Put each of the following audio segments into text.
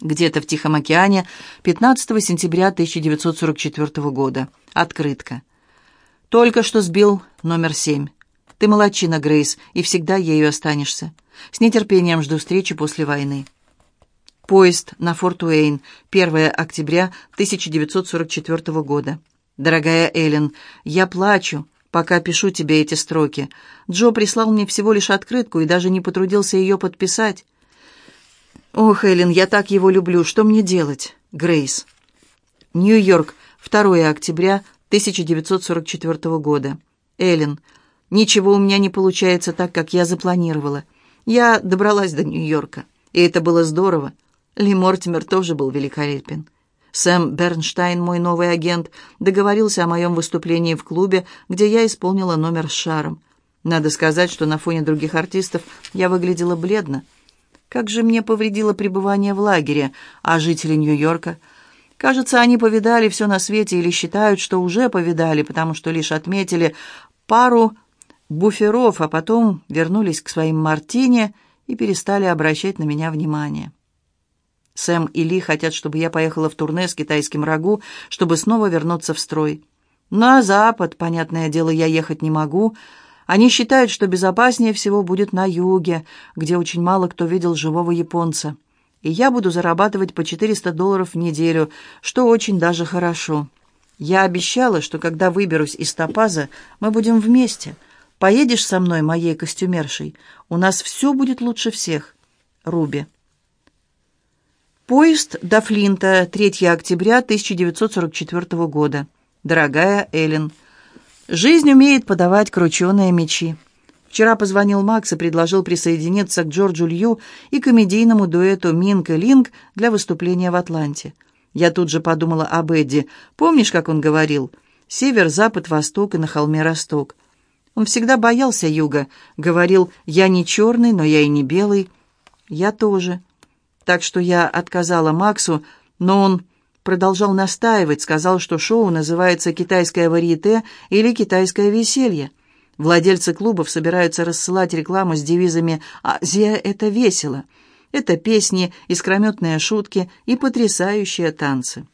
Где-то в Тихом океане 15 сентября 1944 года. Открытка. Только что сбил номер семь. Ты молодчина, Грейс, и всегда ею останешься. С нетерпением жду встречи после войны. Поезд на Форт Уэйн, 1 октября 1944 года. Дорогая Эллен, я плачу, пока пишу тебе эти строки. Джо прислал мне всего лишь открытку и даже не потрудился ее подписать. Ох, Эллен, я так его люблю. Что мне делать? Грейс. Нью-Йорк, 2 октября 1944 года. Эллен, ничего у меня не получается так, как я запланировала. Я добралась до Нью-Йорка, и это было здорово. Ли Мортимер тоже был великолепен. Сэм Бернштайн, мой новый агент, договорился о моем выступлении в клубе, где я исполнила номер с шаром. Надо сказать, что на фоне других артистов я выглядела бледно. Как же мне повредило пребывание в лагере, а жители Нью-Йорка... Кажется, они повидали все на свете или считают, что уже повидали, потому что лишь отметили пару буферов, а потом вернулись к своим мартине и перестали обращать на меня внимание. Сэм и Ли хотят, чтобы я поехала в турне с китайским рагу, чтобы снова вернуться в строй. На запад, понятное дело, я ехать не могу. Они считают, что безопаснее всего будет на юге, где очень мало кто видел живого японца. И я буду зарабатывать по 400 долларов в неделю, что очень даже хорошо. Я обещала, что когда выберусь из Топаза, мы будем вместе. Поедешь со мной, моей костюмершей? У нас все будет лучше всех. Руби. Поезд до Флинта, 3 октября 1944 года. Дорогая Эллен, жизнь умеет подавать крученые мечи. Вчера позвонил Макс и предложил присоединиться к Джорджу Лью и комедийному дуэту «Минк и Линк» для выступления в Атланте. Я тут же подумала об Эдди. Помнишь, как он говорил? «Север, запад, восток и на холме росток». Он всегда боялся юга. Говорил, «Я не черный, но я и не белый». Я тоже так что я отказала Максу, но он продолжал настаивать, сказал, что шоу называется «Китайское варьете» или «Китайское веселье». Владельцы клубов собираются рассылать рекламу с девизами «Азия – это весело». Это песни, искрометные шутки и потрясающие танцы.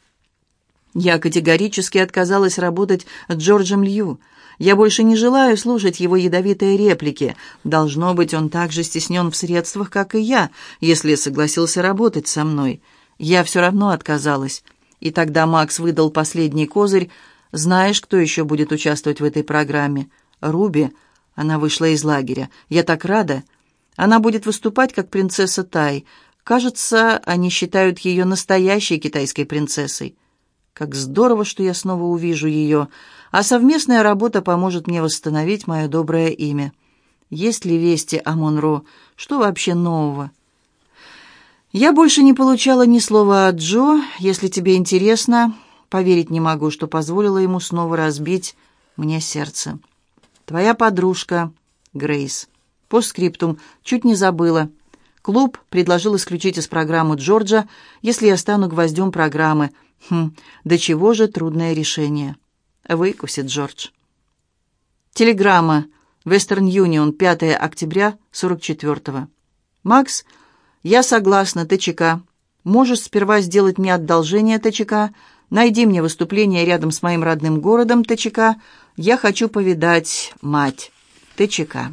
Я категорически отказалась работать с Джорджем Лью – я больше не желаю слушать его ядовитые реплики. Должно быть, он так же стеснен в средствах, как и я, если согласился работать со мной. Я все равно отказалась. И тогда Макс выдал последний козырь. «Знаешь, кто еще будет участвовать в этой программе?» «Руби». Она вышла из лагеря. «Я так рада. Она будет выступать как принцесса Тай. Кажется, они считают ее настоящей китайской принцессой. Как здорово, что я снова увижу ее а совместная работа поможет мне восстановить мое доброе имя. Есть ли вести о Монро? Что вообще нового? Я больше не получала ни слова от Джо. Если тебе интересно, поверить не могу, что позволила ему снова разбить мне сердце. Твоя подружка Грейс. Постскриптум. Чуть не забыла. Клуб предложил исключить из программы Джорджа, если я стану гвоздем программы. Хм, до чего же трудное решение. Выкусит Джордж. Телеграмма. Western Union, 5 октября 44-го. Макс, я согласна, ТЧК. Можешь сперва сделать мне одолжение, ТЧК. Найди мне выступление рядом с моим родным городом, ТЧК. Я хочу повидать мать, ТЧК.